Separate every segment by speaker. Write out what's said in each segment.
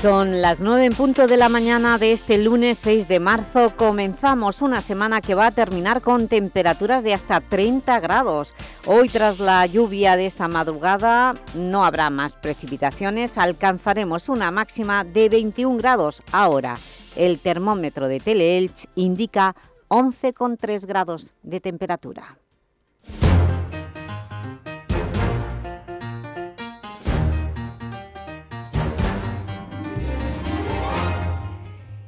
Speaker 1: Son las 9 en punto de la mañana de este lunes 6 de marzo. Comenzamos una semana que va a terminar con temperaturas de hasta 30 grados. Hoy, tras la lluvia de esta madrugada, no habrá más precipitaciones. Alcanzaremos una máxima de 21 grados. Ahora, el termómetro de Teleelch indica 11,3 grados de temperatura.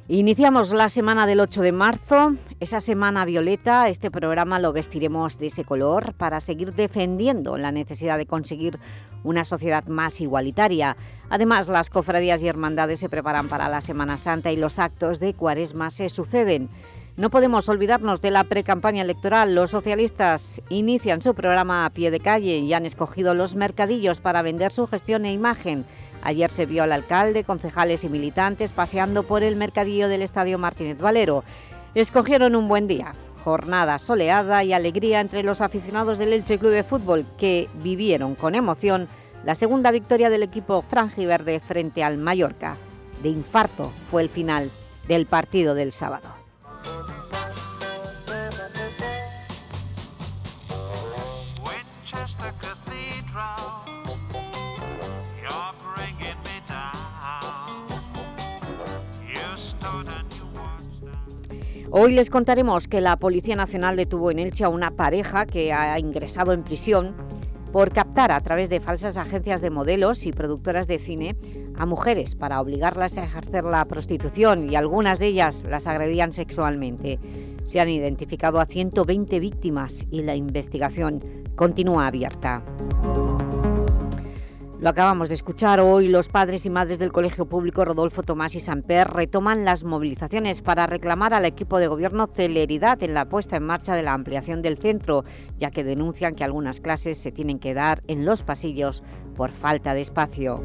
Speaker 1: Iniciamos la semana del 8 de marzo, esa semana violeta, este programa lo vestiremos de ese color para seguir defendiendo la necesidad de conseguir una sociedad más igualitaria. Además, las cofradías y hermandades se preparan para la Semana Santa y los actos de cuaresma se suceden. No podemos olvidarnos de la precampaña electoral. Los socialistas inician su programa a pie de calle y han escogido los mercadillos para vender su gestión e imagen. Ayer se vio al alcalde, concejales y militantes paseando por el mercadillo del Estadio Martínez Valero. Escogieron un buen día, jornada soleada y alegría entre los aficionados del Elche Club de Fútbol que vivieron con emoción la segunda victoria del equipo franjiverde frente al Mallorca. De infarto fue el final del partido del sábado. Hoy les contaremos que la Policía Nacional detuvo en Elche a una pareja que ha ingresado en prisión por captar a través de falsas agencias de modelos y productoras de cine a mujeres para obligarlas a ejercer la prostitución y algunas de ellas las agredían sexualmente. Se han identificado a 120 víctimas y la investigación continúa abierta. Lo acabamos de escuchar hoy, los padres y madres del Colegio Público Rodolfo Tomás y Samper retoman las movilizaciones para reclamar al equipo de gobierno celeridad en la puesta en marcha de la ampliación del centro, ya que denuncian que algunas clases se tienen que dar en los pasillos por falta de espacio.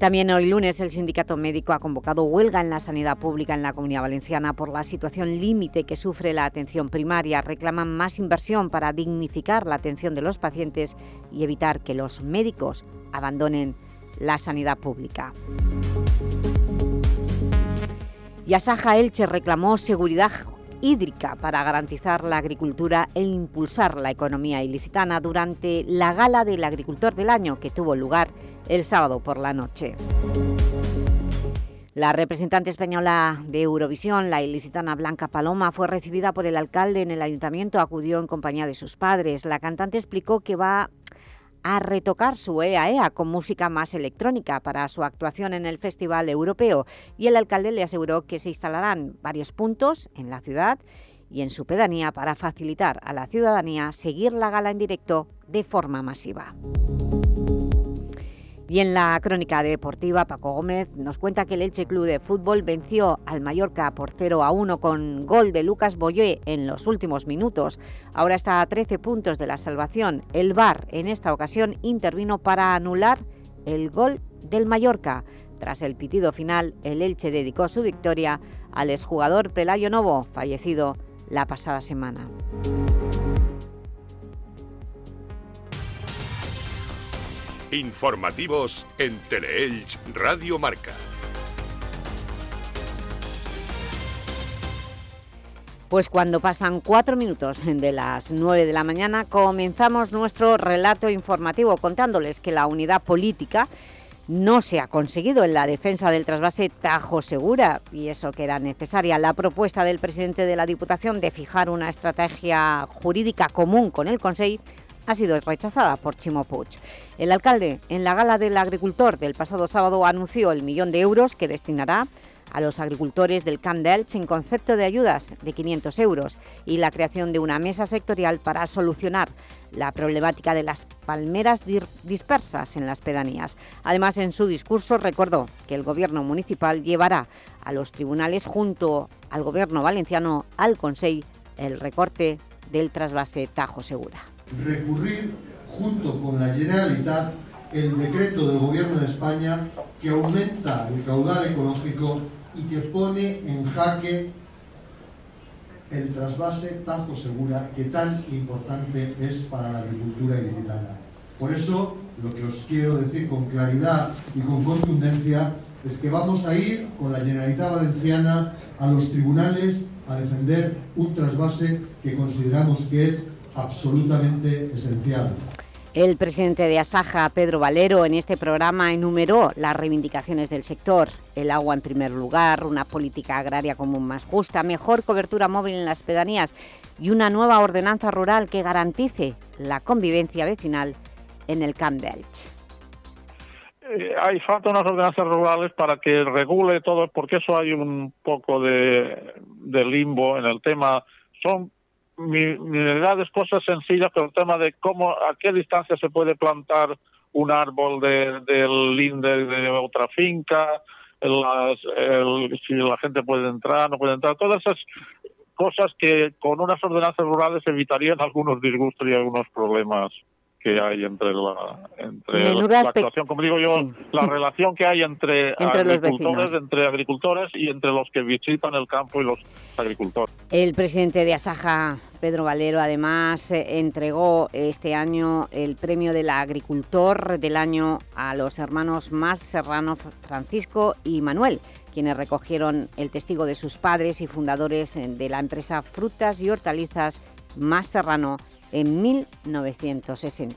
Speaker 1: También hoy lunes el Sindicato Médico ha convocado huelga en la sanidad pública en la Comunidad Valenciana por la situación límite que sufre la atención primaria. Reclaman más inversión para dignificar la atención de los pacientes y evitar que los médicos abandonen la sanidad pública. Y Elche reclamó seguridad hídrica para garantizar la agricultura e impulsar la economía ilicitana durante la Gala del Agricultor del Año que tuvo lugar el sábado por la noche. La representante española de Eurovisión, la ilicitana Blanca Paloma, fue recibida por el alcalde en el ayuntamiento, acudió en compañía de sus padres. La cantante explicó que va a retocar su EAEA con música más electrónica para su actuación en el Festival Europeo y el alcalde le aseguró que se instalarán varios puntos en la ciudad y en su pedanía para facilitar a la ciudadanía seguir la gala en directo de forma masiva. Y en la crónica deportiva, Paco Gómez nos cuenta que el Elche Club de Fútbol venció al Mallorca por 0 a 1 con gol de Lucas Boyé en los últimos minutos. Ahora está a 13 puntos de la salvación. El VAR en esta ocasión intervino para anular el gol del Mallorca. Tras el pitido final, el Elche dedicó su victoria al exjugador Pelayo Novo, fallecido la pasada semana.
Speaker 2: Informativos en Teleelch Radio Marca.
Speaker 1: Pues cuando pasan cuatro minutos de las nueve de la mañana comenzamos nuestro relato informativo contándoles que la unidad política no se ha conseguido en la defensa del trasvase Tajo Segura y eso que era necesaria. La propuesta del presidente de la Diputación de fijar una estrategia jurídica común con el Consejo ha sido rechazada por Chimo Puig. El alcalde, en la gala del agricultor del pasado sábado, anunció el millón de euros que destinará a los agricultores del Camp de en concepto de ayudas de 500 euros y la creación de una mesa sectorial para solucionar la problemática de las palmeras dispersas en las pedanías. Además, en su discurso recordó que el Gobierno municipal llevará a los tribunales junto al Gobierno valenciano al Consejo el recorte del trasvase Tajo Segura
Speaker 3: recurrir junto con la Generalitat el decreto del Gobierno de España que aumenta el caudal ecológico y que pone en jaque el trasvase Tajo Segura que tan importante es para la agricultura ilicitana. Por eso, lo que os quiero decir con claridad y con contundencia es que vamos a ir con la Generalitat Valenciana a los tribunales a defender un trasvase que consideramos que es absolutamente esencial.
Speaker 1: El presidente de Asaja, Pedro Valero, en este programa enumeró las reivindicaciones del sector. El agua en primer lugar, una política agraria común más justa, mejor cobertura móvil en las pedanías y una nueva ordenanza rural que garantice la convivencia vecinal en el Camp Delch.
Speaker 4: Eh, hay falta unas ordenanzas rurales para que regule todo, porque eso hay un poco de, de limbo en el tema. Son mineralidades, cosas sencillas, pero el tema de cómo, a qué distancia se puede plantar un árbol de, del linde de otra finca, si la gente puede entrar, no puede entrar, todas esas cosas que con unas ordenanzas rurales evitarían algunos disgustos y algunos problemas que hay entre la entre la actuación, como digo yo, la relación que hay entre, agricultores, entre agricultores y entre los que visitan el campo y los agricultores.
Speaker 1: El presidente de Asaja, Pedro Valero, además eh, entregó este año el premio del agricultor del año a los hermanos más Serrano Francisco y Manuel, quienes recogieron el testigo de sus padres y fundadores de la empresa Frutas y Hortalizas Más Serrano en 1960.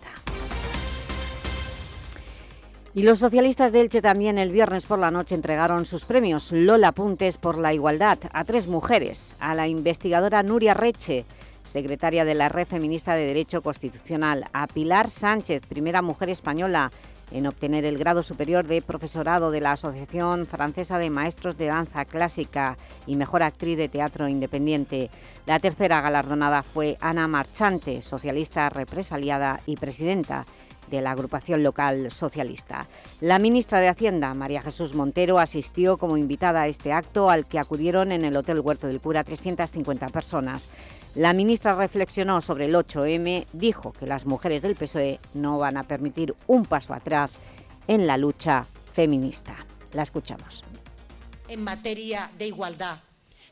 Speaker 1: Y los socialistas de Elche también el viernes por la noche entregaron sus premios Lola Puntes por la Igualdad a tres mujeres, a la investigadora Nuria Reche, secretaria de la Red Feminista de Derecho Constitucional, a Pilar Sánchez, primera mujer española en obtener el grado superior de profesorado de la Asociación Francesa de Maestros de Danza Clásica y Mejor Actriz de Teatro Independiente. La tercera galardonada fue Ana Marchante, socialista represaliada y presidenta de la agrupación local socialista. La ministra de Hacienda, María Jesús Montero, asistió como invitada a este acto al que acudieron en el Hotel Huerto del Cura 350 personas. La ministra reflexionó sobre el 8M, dijo que las mujeres del PSOE no van a permitir un paso atrás en la lucha feminista. La escuchamos.
Speaker 5: En materia de igualdad,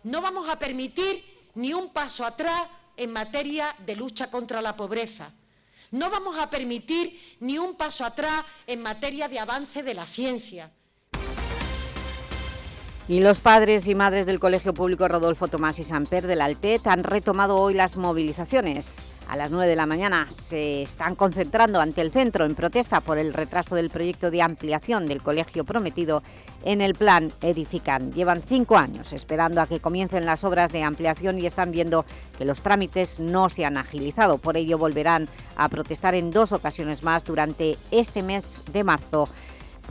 Speaker 5: no vamos a permitir ni un paso atrás en materia de lucha contra la pobreza, no vamos a permitir ni un paso atrás en materia de avance de la ciencia.
Speaker 1: Y los padres y madres del Colegio Público Rodolfo Tomás y Samper del Altet han retomado hoy las movilizaciones a las 9 de la mañana se están concentrando ante el centro en protesta por el retraso del proyecto de ampliación del colegio prometido en el plan Edifican. Llevan cinco años esperando a que comiencen las obras de ampliación y están viendo que los trámites no se han agilizado. Por ello volverán a protestar en dos ocasiones más durante este mes de marzo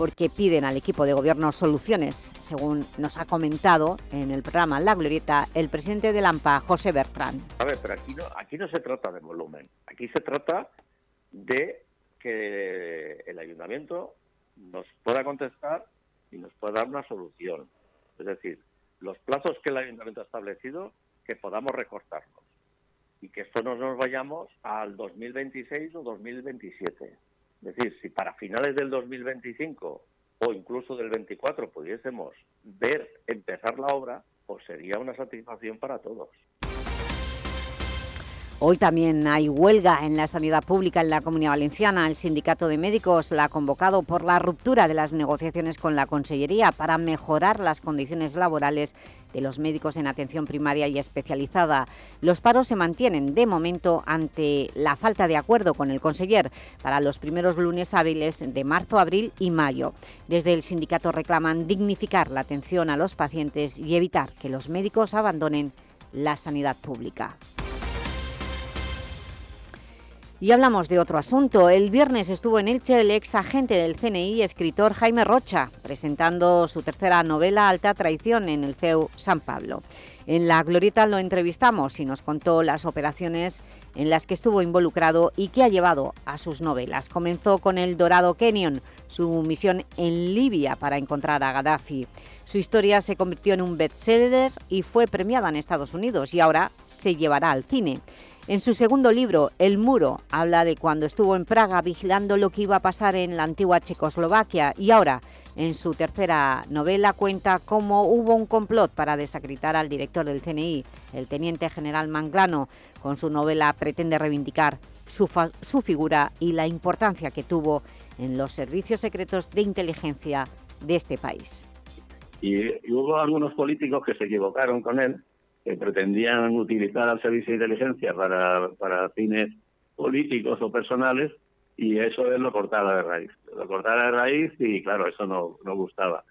Speaker 1: porque piden al equipo de gobierno soluciones, según nos ha comentado en el programa La Glorieta el presidente de AMPA, José Bertrán.
Speaker 6: A ver, pero aquí no, aquí no se trata de volumen, aquí se trata de que el ayuntamiento nos pueda contestar y nos pueda dar una solución. Es decir, los plazos que el ayuntamiento ha establecido, que podamos recortarlos y que esto no nos vayamos al 2026 o 2027. Es decir, si para finales del 2025 o incluso del 24 pudiésemos ver empezar la obra, pues sería una satisfacción para todos.
Speaker 1: Hoy también hay huelga en la sanidad pública en la Comunidad Valenciana. El Sindicato de Médicos la ha convocado por la ruptura de las negociaciones con la Consellería para mejorar las condiciones laborales de los médicos en atención primaria y especializada. Los paros se mantienen de momento ante la falta de acuerdo con el conseller para los primeros lunes hábiles de marzo, abril y mayo. Desde el sindicato reclaman dignificar la atención a los pacientes y evitar que los médicos abandonen la sanidad pública. Y hablamos de otro asunto. El viernes estuvo en Elche el ex agente del CNI, escritor Jaime Rocha, presentando su tercera novela Alta Traición en el CEU San Pablo. En La Glorieta lo entrevistamos y nos contó las operaciones en las que estuvo involucrado y que ha llevado a sus novelas. Comenzó con El Dorado Canyon, su misión en Libia para encontrar a Gaddafi. Su historia se convirtió en un bestseller y fue premiada en Estados Unidos y ahora se llevará al cine. En su segundo libro, El Muro, habla de cuando estuvo en Praga vigilando lo que iba a pasar en la antigua Checoslovaquia y ahora, en su tercera novela, cuenta cómo hubo un complot para desacreditar al director del CNI, el teniente general Manglano. Con su novela pretende reivindicar su, su figura y la importancia que tuvo en los servicios secretos de inteligencia de este país.
Speaker 6: Y, hubo algunos políticos que se equivocaron con él, que pretendían utilizar al servicio de inteligencia para, para fines políticos o personales, y eso es lo cortara de raíz. Lo cortara de raíz y, claro, eso no, no gustaba.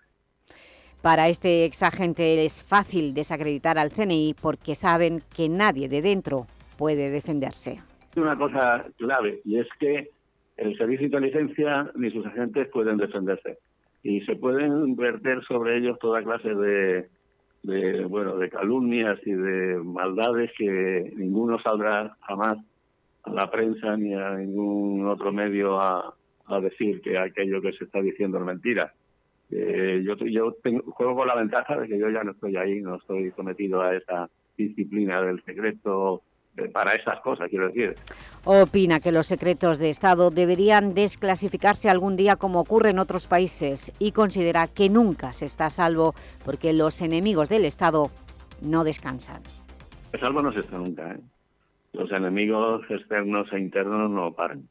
Speaker 1: Para este exagente es fácil desacreditar al CNI porque saben que nadie de dentro puede defenderse.
Speaker 6: Una cosa clave, y es que el servicio de inteligencia ni sus agentes pueden defenderse y se pueden verter sobre ellos toda clase de, bueno de calumnias y de maldades que ninguno saldrá jamás a la prensa ni a ningún otro medio a, decir que aquello que se está diciendo es mentira. Eh, yo yo juego con la ventaja de que yo ya no estoy ahí, no estoy sometido a esa disciplina del secreto para esas cosas, quiero decir.
Speaker 1: Opina que los secretos de Estado deberían desclasificarse algún día como ocurre en otros países y considera que nunca se está a salvo porque los enemigos del Estado no descansan.
Speaker 6: A salvo no se está nunca. ¿eh? Los enemigos externos e internos no paran,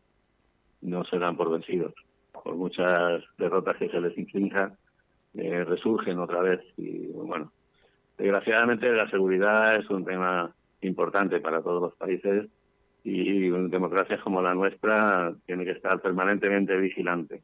Speaker 6: no se dan por vencidos. Por muchas derrotas que se les inflijan, eh, resurgen otra vez y bueno, desgraciadamente la seguridad es un tema importante para todos los países y democracias como la nuestra tiene que estar permanentemente vigilante.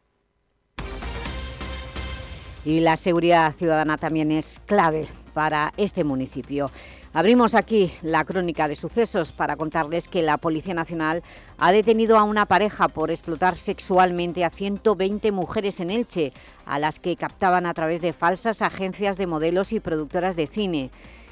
Speaker 1: Y la seguridad ciudadana también es clave para este municipio. Abrimos aquí la crónica de sucesos para contarles que la Policía Nacional ha detenido a una pareja por explotar sexualmente a 120 mujeres en Elche, a las que captaban a través de falsas agencias de modelos y productoras de cine.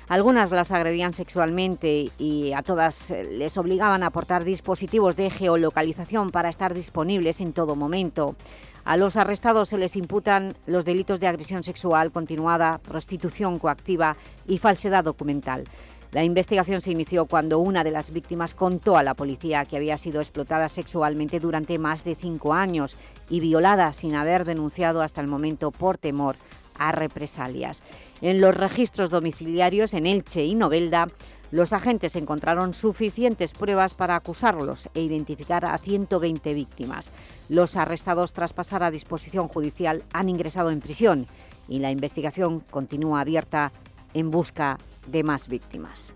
Speaker 1: Algunas las agredían sexualmente y a todas eh, les obligaban a aportar dispositivos de geolocalización para estar disponibles en todo momento. A los arrestados se les imputan los delitos de agresión sexual continuada, prostitución coactiva y falsedad documental. La investigación se inició cuando una de las víctimas contó a la policía que había sido explotada sexualmente durante más de cinco años y violada sin haber denunciado hasta el momento por temor a represalias. En los registros domiciliarios en Elche y Novelda, los agentes encontraron suficientes pruebas para acusarlos e identificar a 120 víctimas. Los arrestados tras pasar a disposición judicial han ingresado en prisión y la investigación continúa abierta en busca de más víctimas.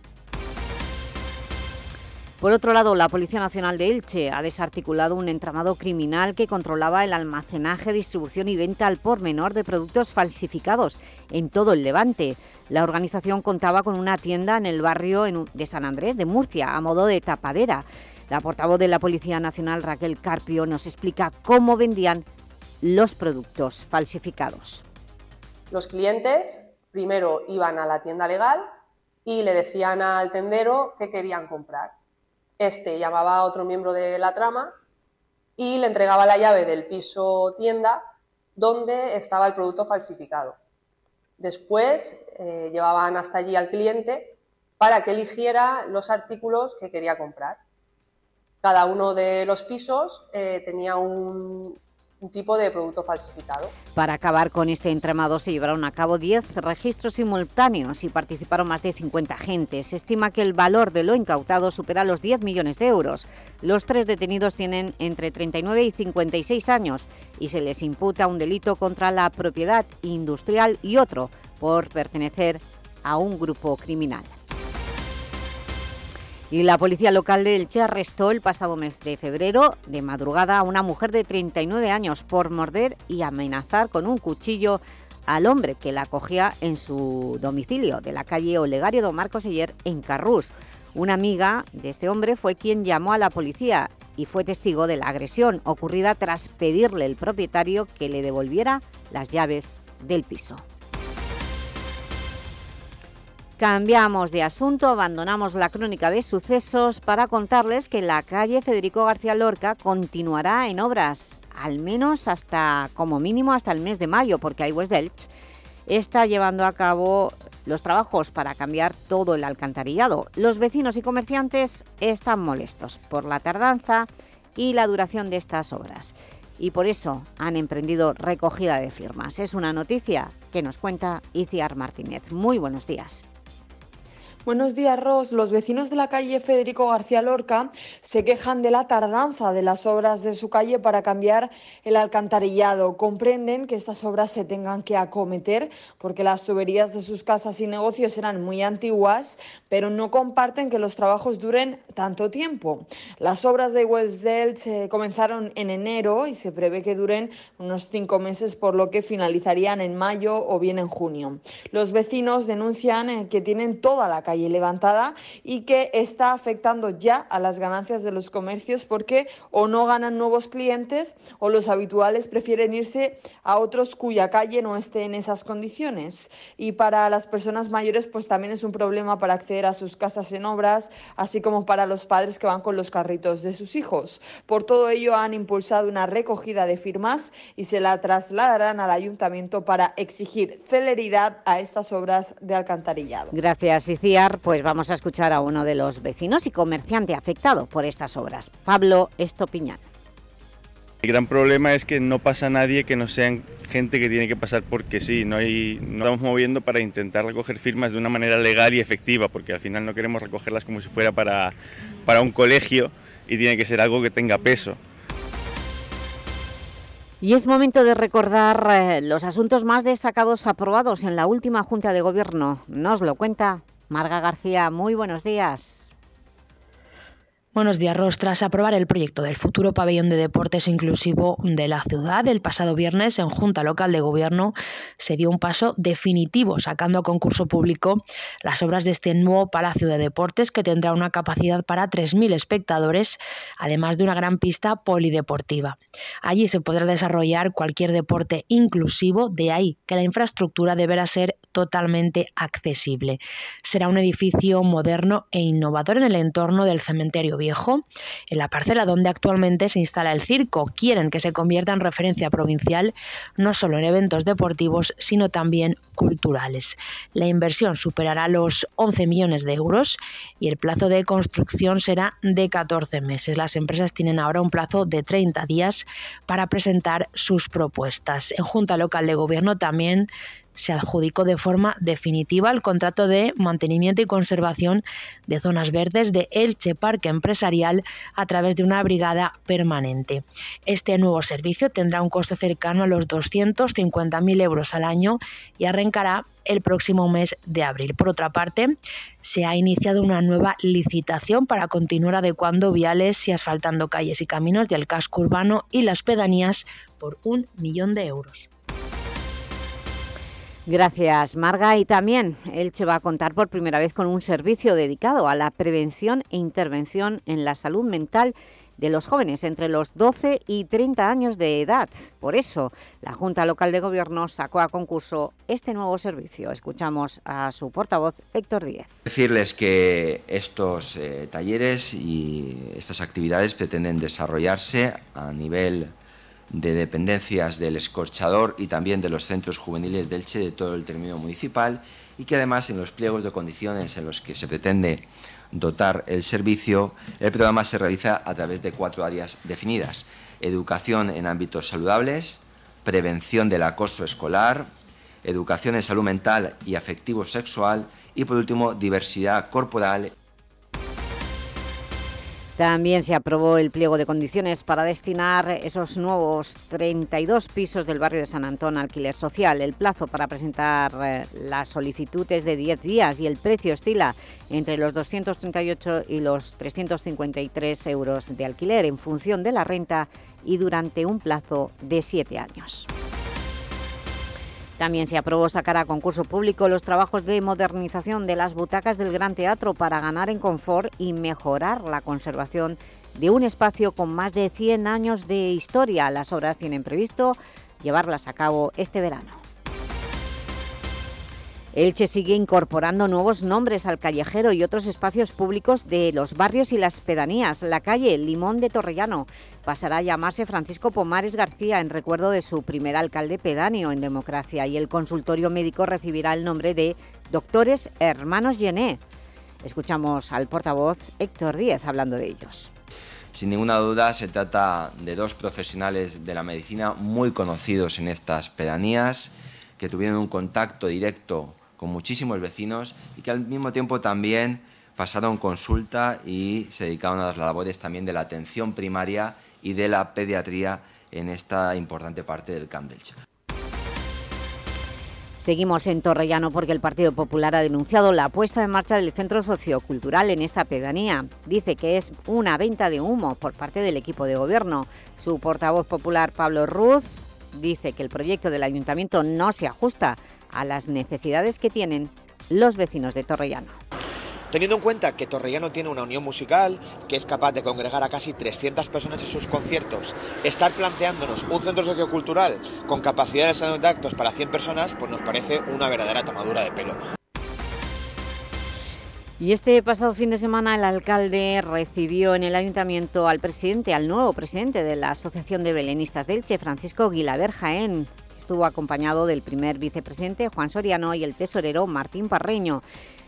Speaker 1: Por otro lado, la Policía Nacional de Elche ha desarticulado un entramado criminal que controlaba el almacenaje, distribución y venta al por menor de productos falsificados en todo el Levante. La organización contaba con una tienda en el barrio de San Andrés de Murcia, a modo de tapadera. La portavoz de la Policía Nacional, Raquel Carpio, nos explica cómo vendían los productos falsificados.
Speaker 7: Los clientes primero iban a la tienda legal y le decían al tendero qué querían comprar este llamaba a otro miembro de la trama y le entregaba la llave del piso tienda donde estaba el producto falsificado. Después eh, llevaban hasta allí al cliente para que eligiera los artículos que quería comprar. Cada uno de los pisos eh, tenía un, un tipo de producto falsificado.
Speaker 1: Para acabar con este entramado se llevaron a cabo 10 registros simultáneos y participaron más de 50 agentes. Se estima que el valor de lo incautado supera los 10 millones de euros. Los tres detenidos tienen entre 39 y 56 años y se les imputa un delito contra la propiedad industrial y otro por pertenecer a un grupo criminal. Y la policía local de Elche arrestó el pasado mes de febrero de madrugada a una mujer de 39 años por morder y amenazar con un cuchillo al hombre que la acogía en su domicilio de la calle Olegario Don Marcos Ayer en Carrús. Una amiga de este hombre fue quien llamó a la policía y fue testigo de la agresión ocurrida tras pedirle el propietario que le devolviera las llaves del piso. Cambiamos de asunto, abandonamos la crónica de sucesos para contarles que la calle Federico García Lorca continuará en obras, al menos hasta, como mínimo hasta el mes de mayo, porque hay West está llevando a cabo los trabajos para cambiar todo el alcantarillado. Los vecinos y comerciantes están molestos por la tardanza y la duración de estas obras y por eso han emprendido recogida de firmas. Es una noticia que nos cuenta Iciar Martínez. Muy buenos días.
Speaker 8: Buenos días, Ros. Los vecinos de la calle Federico García Lorca se quejan de la tardanza de las obras de su calle para cambiar el alcantarillado. Comprenden que estas obras se tengan que acometer porque las tuberías de sus casas y negocios eran muy antiguas, pero no comparten que los trabajos duren tanto tiempo. Las obras de Westdale se comenzaron en enero y se prevé que duren unos cinco meses, por lo que finalizarían en mayo o bien en junio. Los vecinos denuncian eh, que tienen toda la calle levantada y que está afectando ya a las ganancias de los comercios porque o no ganan nuevos clientes o los habituales prefieren irse a otros cuya calle no esté en esas condiciones. Y para las personas mayores pues también es un problema para acceder a sus casas en obras, así como para los padres que van con los carritos de sus hijos. Por todo ello han impulsado una recogida de firmas y se la trasladarán al ayuntamiento para exigir celeridad a estas obras de alcantarillado.
Speaker 1: Gracias, Pues vamos a escuchar a uno de los vecinos y comerciante afectado por estas obras, Pablo Estopiñán.
Speaker 9: El gran problema es que no pasa nadie que no sean gente que tiene que pasar porque sí, no hay, nos estamos moviendo para intentar recoger firmas de una manera legal y efectiva, porque al final no queremos recogerlas como si fuera para, para un colegio y tiene que ser algo que tenga peso.
Speaker 1: Y es momento de recordar eh, los asuntos más destacados aprobados en la última Junta de Gobierno. Nos lo cuenta Marga García, muy buenos días.
Speaker 10: Buenos días, Ros. Tras aprobar el proyecto del futuro pabellón de deportes inclusivo de la ciudad, el pasado viernes en Junta Local de Gobierno se dio un paso definitivo, sacando a concurso público las obras de este nuevo Palacio de Deportes que tendrá una capacidad para 3.000 espectadores, además de una gran pista polideportiva. Allí se podrá desarrollar cualquier deporte inclusivo, de ahí que la infraestructura deberá ser totalmente accesible. Será un edificio moderno e innovador en el entorno del cementerio En la parcela donde actualmente se instala el circo. Quieren que se convierta en referencia provincial no solo en eventos deportivos, sino también culturales. La inversión superará los 11 millones de euros y el plazo de construcción será de 14 meses. Las empresas tienen ahora un plazo de 30 días para presentar sus propuestas. En Junta Local de Gobierno también se adjudicó de forma definitiva el contrato de mantenimiento y conservación de zonas verdes de Elche Parque Empresarial a través de una brigada permanente. Este nuevo servicio tendrá un coste cercano a los 250.000 euros al año y arrancará el próximo mes de abril. Por otra parte, se ha iniciado una nueva licitación para continuar adecuando viales y asfaltando calles y caminos del casco urbano y las pedanías por un millón de euros.
Speaker 1: Gracias, Marga. Y también Elche va a contar por primera vez con un servicio dedicado a la prevención e intervención en la salud mental de los jóvenes entre los 12 y 30 años de edad. Por eso, la Junta Local de Gobierno sacó a concurso este nuevo servicio. Escuchamos a su portavoz, Héctor Díez.
Speaker 11: Decirles que estos eh, talleres y estas actividades pretenden desarrollarse a nivel de dependencias del escorchador y también de los centros juveniles del Che de todo el término municipal y que además en los pliegos de condiciones en los que se pretende dotar el servicio, el programa se realiza a través de cuatro áreas definidas. Educación en ámbitos saludables, prevención del acoso escolar, educación en salud mental y afectivo sexual y por último diversidad corporal
Speaker 1: también se aprobó el pliego de condiciones para destinar esos nuevos 32 pisos del barrio de San Antón alquiler social. El plazo para presentar eh, las solicitudes de 10 días y el precio oscila entre los 238 y los 353 euros de alquiler en función de la renta y durante un plazo de 7 años. También se aprobó sacar a concurso público los trabajos de modernización de las butacas del Gran Teatro para ganar en confort y mejorar la conservación de un espacio con más de 100 años de historia. Las obras tienen previsto llevarlas a cabo este verano. Elche sigue incorporando nuevos nombres al callejero y otros espacios públicos de los barrios y las pedanías. La calle Limón de Torrellano pasará a llamarse Francisco Pomares García en recuerdo de su primer alcalde pedáneo en democracia y el consultorio médico recibirá el nombre de Doctores Hermanos Llené. Escuchamos al portavoz Héctor Díez hablando de ellos.
Speaker 11: Sin ninguna duda se trata de dos profesionales de la medicina muy conocidos en estas pedanías que tuvieron un contacto directo con muchísimos vecinos y que al mismo tiempo también pasaron consulta y se dedicaron a las labores también de la atención primaria y de la pediatría en esta importante parte del Camp del
Speaker 1: Seguimos en Torrellano porque el Partido Popular ha denunciado la puesta en marcha del centro sociocultural en esta pedanía. Dice que es una venta de humo por parte del equipo de gobierno. Su portavoz popular, Pablo Ruz, dice que el proyecto del Ayuntamiento no se ajusta a las necesidades que tienen los vecinos de Torrellano.
Speaker 12: Teniendo en cuenta que Torrellano tiene una unión musical que es capaz de congregar a casi 300 personas en sus conciertos, estar planteándonos un centro sociocultural con capacidades de actos para 100 personas, pues nos parece una verdadera tomadura de pelo.
Speaker 1: Y este pasado fin de semana el alcalde recibió en el Ayuntamiento al presidente, al nuevo presidente de la Asociación de Belenistas del Che, Francisco Guilaber Jaén. Estuvo acompañado del primer vicepresidente, Juan Soriano, y el tesorero, Martín Parreño.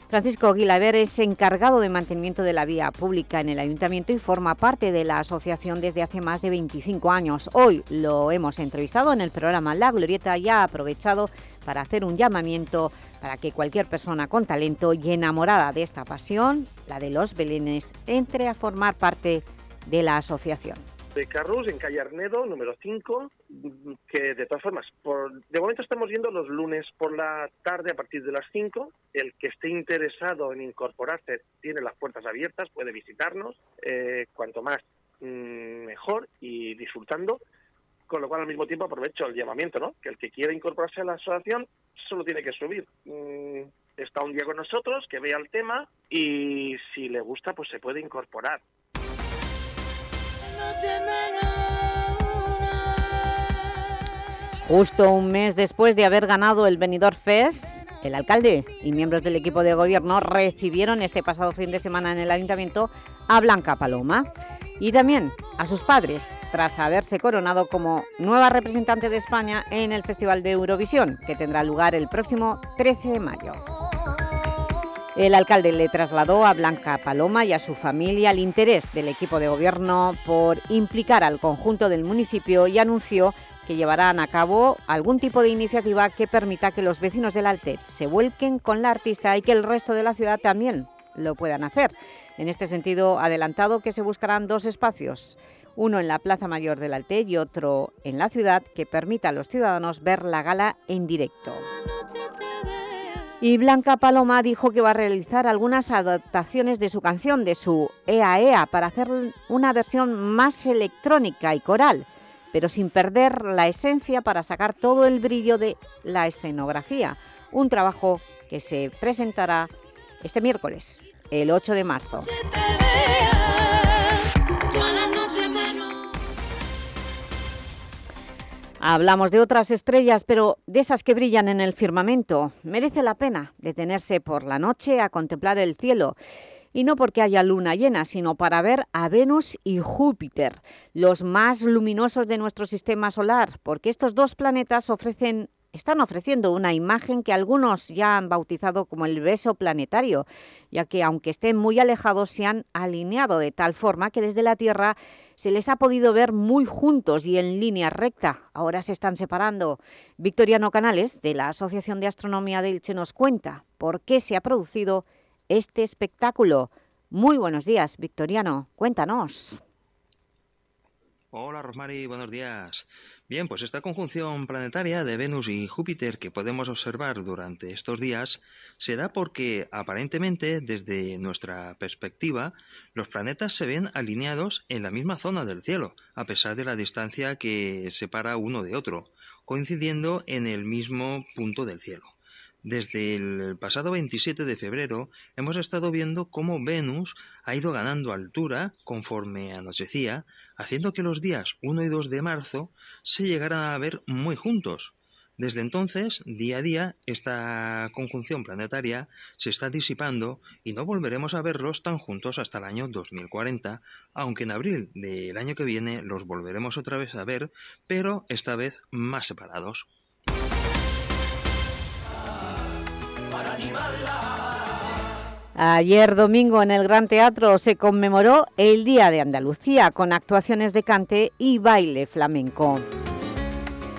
Speaker 1: Francisco Guilaber es encargado de mantenimiento de la vía pública en el Ayuntamiento y forma parte de la asociación desde hace más de 25 años. Hoy lo hemos entrevistado en el programa La Glorieta y ha aprovechado para hacer un llamamiento para que cualquier persona con talento y enamorada de esta pasión, la de los belenes, entre a formar parte de la asociación
Speaker 13: de Carrus en calle Arnedo, número 5, que de todas formas, de momento estamos viendo los lunes por la tarde a partir de las 5. El que esté interesado en incorporarse tiene las puertas abiertas, puede visitarnos, eh, cuanto más mm, mejor y disfrutando. Con lo cual, al mismo tiempo, aprovecho el llamamiento, ¿no? Que el que quiera incorporarse a la asociación solo tiene que subir. Mm, está un día con nosotros, que vea el tema y si le gusta, pues se puede incorporar.
Speaker 1: Justo un mes después de haber ganado el Benidorm Fest, el alcalde y miembros del equipo de gobierno recibieron este pasado fin de semana en el Ayuntamiento a Blanca Paloma y también a sus padres, tras haberse coronado como nueva representante de España en el Festival de Eurovisión, que tendrá lugar el próximo 13 de mayo. El alcalde le trasladó a Blanca Paloma y a su familia el interés del equipo de gobierno por implicar al conjunto del municipio y anunció que llevarán a cabo algún tipo de iniciativa que permita que los vecinos del Altet se vuelquen con la artista y que el resto de la ciudad también lo puedan hacer. En este sentido, adelantado que se buscarán dos espacios, uno en la Plaza Mayor del Altet y otro en la ciudad, que permita a los ciudadanos ver la gala en directo. Y Blanca Paloma dijo que va a realizar algunas adaptaciones de su canción, de su Ea Ea, para hacer una versión más electrónica y coral, pero sin perder la esencia para sacar todo el brillo de la escenografía. Un trabajo que se presentará este miércoles, el 8 de marzo. Hablamos de otras estrellas, pero de esas que brillan en el firmamento. Merece la pena detenerse por la noche a contemplar el cielo. Y no porque haya luna llena, sino para ver a Venus y Júpiter, los más luminosos de nuestro sistema solar, porque estos dos planetas ofrecen están ofreciendo una imagen que algunos ya han bautizado como el beso planetario, ya que aunque estén muy alejados se han alineado de tal forma que desde la Tierra se les ha podido ver muy juntos y en línea recta. Ahora se están separando. Victoriano Canales, de la Asociación de Astronomía de Elche, nos cuenta por qué se ha producido este espectáculo. Muy buenos días, Victoriano. Cuéntanos.
Speaker 14: Hola, Rosmary. Buenos días. Bien, pues esta conjunción planetaria de Venus y Júpiter que podemos observar durante estos días se da porque aparentemente desde nuestra perspectiva los planetas se ven alineados en la misma zona del cielo, a pesar de la distancia que separa uno de otro, coincidiendo en el mismo punto del cielo. Desde el pasado 27 de febrero hemos estado viendo cómo Venus ha ido ganando altura conforme anochecía, haciendo que los días 1 y 2 de marzo se llegaran a ver muy juntos. Desde entonces, día a día, esta conjunción planetaria se está disipando y no volveremos a verlos tan juntos hasta el año 2040, aunque en abril del año que viene los volveremos otra vez a ver, pero esta vez más separados.
Speaker 1: Ayer domingo en el Gran Teatro se conmemoró el Día de Andalucía con actuaciones de cante y baile flamenco.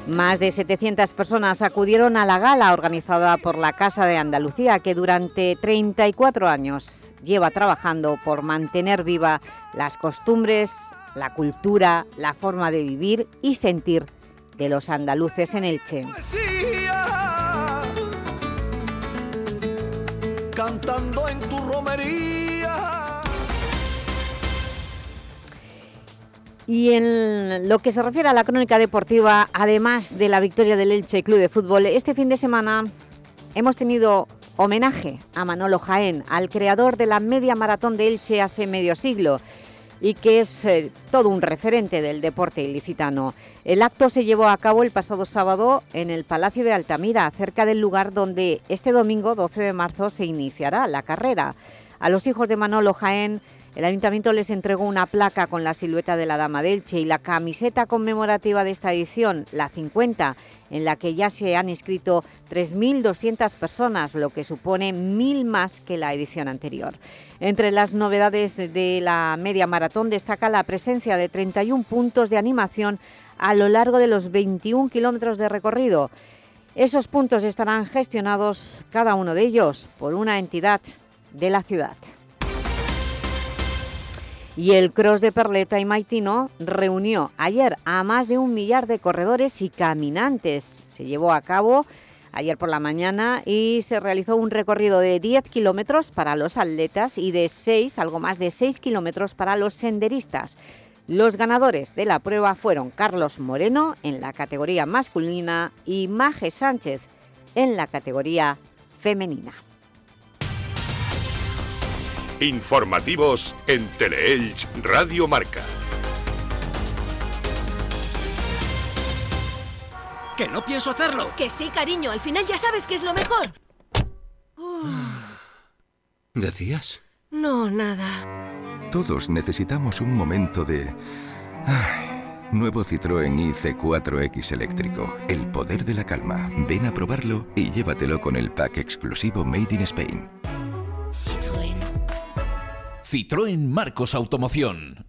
Speaker 1: Más de 700 personas acudieron a la gala organizada por la Casa de Andalucía que durante 34 años lleva trabajando por mantener viva las costumbres, la cultura, la forma de vivir y sentir de los andaluces en Elche.
Speaker 15: Cantando en tu romería.
Speaker 1: Y en lo que se refiere a la crónica deportiva, además de la victoria del Elche Club de Fútbol, este fin de semana hemos tenido homenaje a Manolo Jaén, al creador de la media maratón de Elche hace medio siglo y que es eh, todo un referente del deporte ilicitano. El acto se llevó a cabo el pasado sábado en el Palacio de Altamira, cerca del lugar donde este domingo, 12 de marzo, se iniciará la carrera. A los hijos de Manolo Jaén el Ayuntamiento les entregó una placa con la silueta de la Dama delche y la camiseta conmemorativa de esta edición, la 50, en la que ya se han inscrito 3.200 personas, lo que supone mil más que la edición anterior. Entre las novedades de la media maratón destaca la presencia de 31 puntos de animación a lo largo de los 21 kilómetros de recorrido. Esos puntos estarán gestionados, cada uno de ellos, por una entidad de la ciudad. Y el Cross de Perleta y Maitino reunió ayer a más de un millar de corredores y caminantes. Se llevó a cabo ayer por la mañana y se realizó un recorrido de 10 kilómetros para los atletas y de 6, algo más de 6 kilómetros para los senderistas. Los ganadores de la prueba fueron Carlos Moreno en la categoría masculina y Maje Sánchez en la categoría femenina.
Speaker 2: Informativos en Teleelch Radio Marca.
Speaker 16: ¡Que no pienso hacerlo!
Speaker 17: Que sí, cariño, al final ya sabes que es lo mejor.
Speaker 16: ¿Decías?
Speaker 17: No, nada.
Speaker 18: Todos necesitamos un momento de... Nuevo Citroën IC4X eléctrico. El poder de la calma. Ven a probarlo y llévatelo con el pack exclusivo Made in Spain.
Speaker 17: Citroën.
Speaker 19: Citroën Marcos Automoción.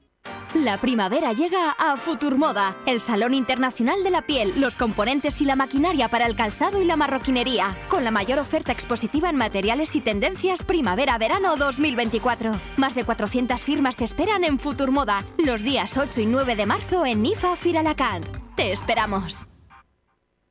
Speaker 20: La primavera llega a Futurmoda, el Salón Internacional de la Piel, los componentes y la maquinaria para el calzado y la marroquinería, con la mayor oferta expositiva en materiales y tendencias primavera-verano 2024. Más de 400 firmas te esperan en Futurmoda, los días 8 y 9 de marzo en Nifa Firalacant. ¡Te esperamos!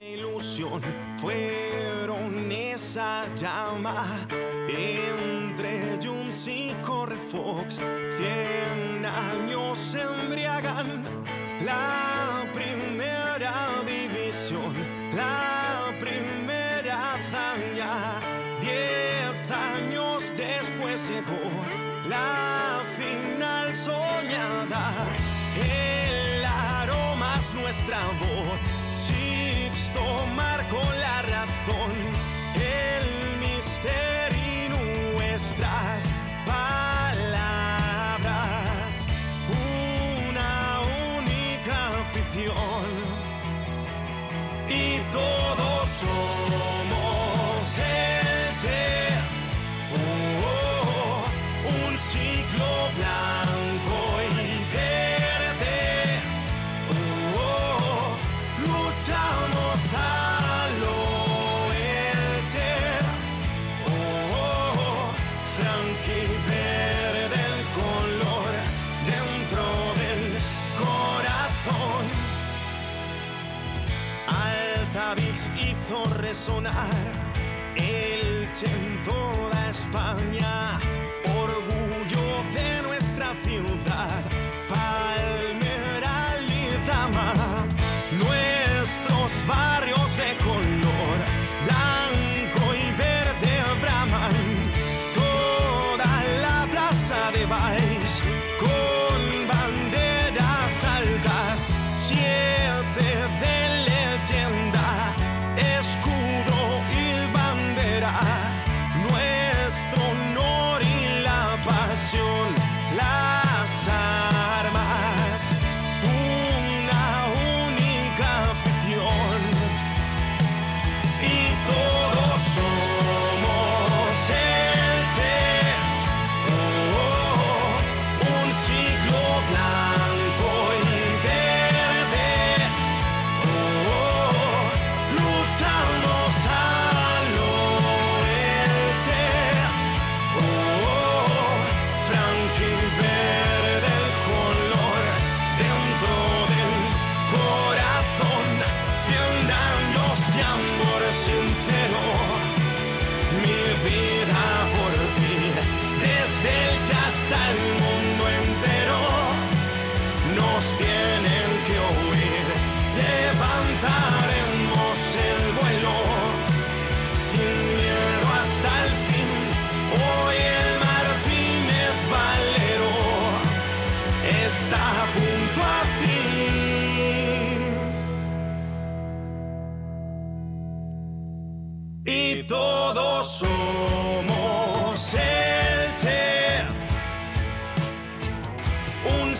Speaker 15: ilusión fueron esa llama entre Junts y Correfox. Cien años embriagan la primera resonar. Elche en toda España,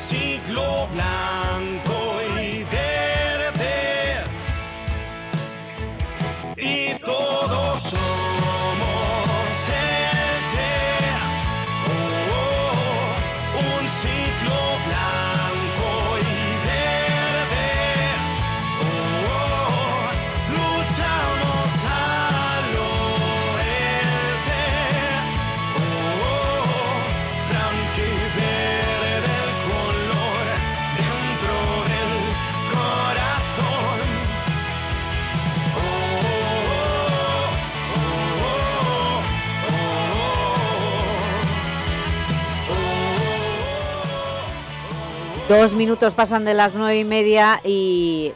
Speaker 15: Siglo Blanco.
Speaker 1: Dos minutos pasan de las nueve y media y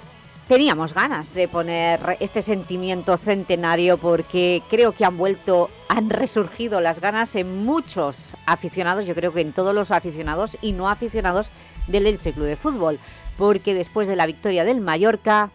Speaker 1: teníamos ganas de poner este sentimiento centenario porque creo que han vuelto, han resurgido las ganas en muchos aficionados, yo creo que en todos los aficionados y no aficionados del Elche Club de Fútbol, porque después de la victoria del Mallorca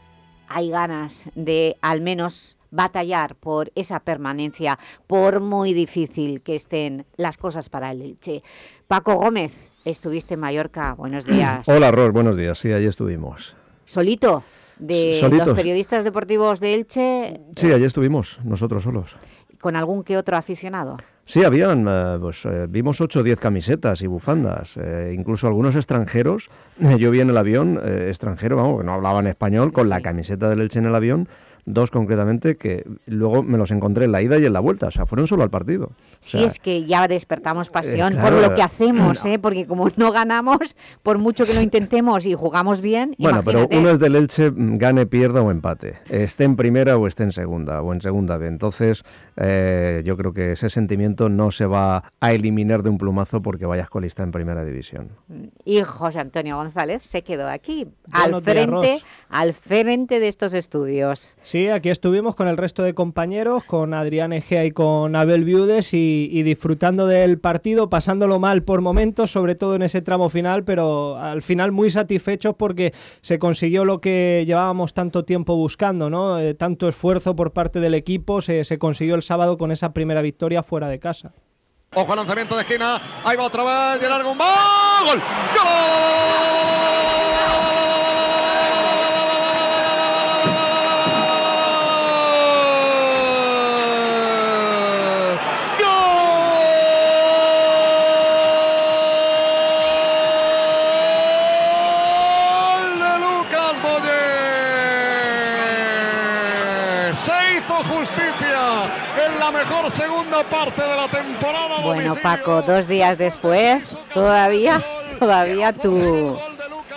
Speaker 1: hay ganas de al menos batallar por esa permanencia, por muy difícil que estén las cosas para el Elche. Paco Gómez, estuviste en Mallorca, buenos días.
Speaker 21: Hola, Ros, buenos días. Sí, allí estuvimos.
Speaker 1: ¿Solito? De
Speaker 21: Solitos.
Speaker 1: los periodistas deportivos de Elche,
Speaker 21: Sí, allí estuvimos, nosotros solos.
Speaker 1: con algún que otro aficionado.
Speaker 21: Sí, habían, eh, pues eh, vimos 8 o 10 camisetas y bufandas, eh, incluso algunos extranjeros. Yo vi en el avión extranjero, vamos, que no hablaban español, con la camiseta del Elche en el avión, dos concretamente, que luego me los encontré en la ida y en la vuelta, o sea, fueron solo al partido. O
Speaker 1: Sí, es que ya despertamos pasión
Speaker 21: claro,
Speaker 1: por lo que hacemos, ¿eh? porque como no ganamos, por mucho que lo intentemos y jugamos bien,
Speaker 21: Bueno, pero uno es del Elche, mm, gane, pierda o empate. Esté en primera o esté en segunda o en segunda B. Entonces, eh, yo creo que ese sentimiento no se va a eliminar de un plumazo porque vayas colista en primera división.
Speaker 1: Y José Antonio González se quedó aquí, al
Speaker 22: Buenos
Speaker 1: frente, al frente de estos estudios.
Speaker 22: Sí, Sí, aquí estuvimos con el resto de compañeros, con Adrián Egea y con Abel Viudes y, disfrutando del partido, pasándolo mal por momentos, sobre todo en ese tramo final, pero al final muy satisfechos porque se consiguió lo que llevábamos tanto tiempo buscando, ¿no? Eh, tanto esfuerzo por parte del equipo, se, consiguió el sábado con esa primera victoria fuera de casa.
Speaker 23: Ojo al lanzamiento de esquina. Ahí va otra vez. Gerard Gumbau. ¡Gol! ¡Gol segunda parte de la temporada.
Speaker 1: Bueno, Paco, dos días después, todavía, todavía tu,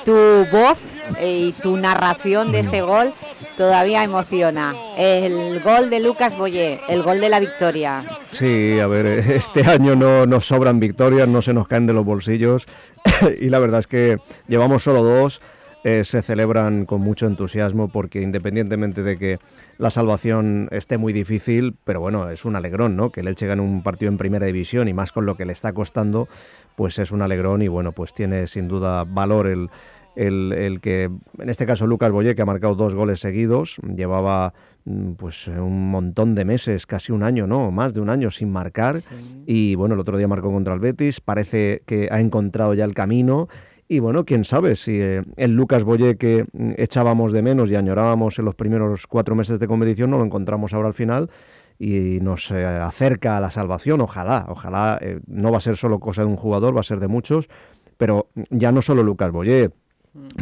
Speaker 1: tu voz y tu narración de este gol todavía emociona. El gol de Lucas Boyé, el gol de la victoria.
Speaker 21: Sí, a ver, este año no nos sobran victorias, no se nos caen de los bolsillos y la verdad es que llevamos solo dos. Eh, se celebran con mucho entusiasmo porque independientemente de que la salvación esté muy difícil, pero bueno, es un alegrón, ¿no? Que el Elche gane un partido en primera división y más con lo que le está costando, pues es un alegrón y bueno, pues tiene sin duda valor el, el, el que, en este caso Lucas Boyé, que ha marcado dos goles seguidos, llevaba mm, pues un montón de meses, casi un año, ¿no? Más de un año sin marcar y bueno, el otro día marcó contra el Betis, parece que ha encontrado ya el camino y bueno, quién sabe si eh, el Lucas Boyé que mm, echábamos de menos y añorábamos en los primeros cuatro meses de competición no lo encontramos ahora al final y nos eh, acerca a la salvación, ojalá, ojalá, eh, no va a ser solo cosa de un jugador, va a ser de muchos, pero ya no solo Lucas Boyé,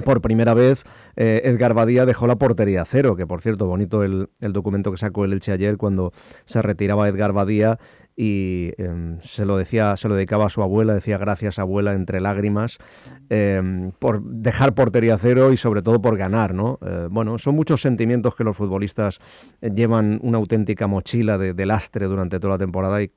Speaker 21: por primera vez eh, Edgar Badía dejó la portería a cero, que por cierto, bonito el, el documento que sacó el Elche ayer cuando se retiraba Edgar Badía y em, se lo decía, se lo dedicaba a su abuela, decía gracias abuela entre lágrimas em, por dejar portería cero y sobre todo por ganar, ¿no? Eh, bueno, son muchos sentimientos que los futbolistas llevan una auténtica mochila de, de lastre durante toda la temporada y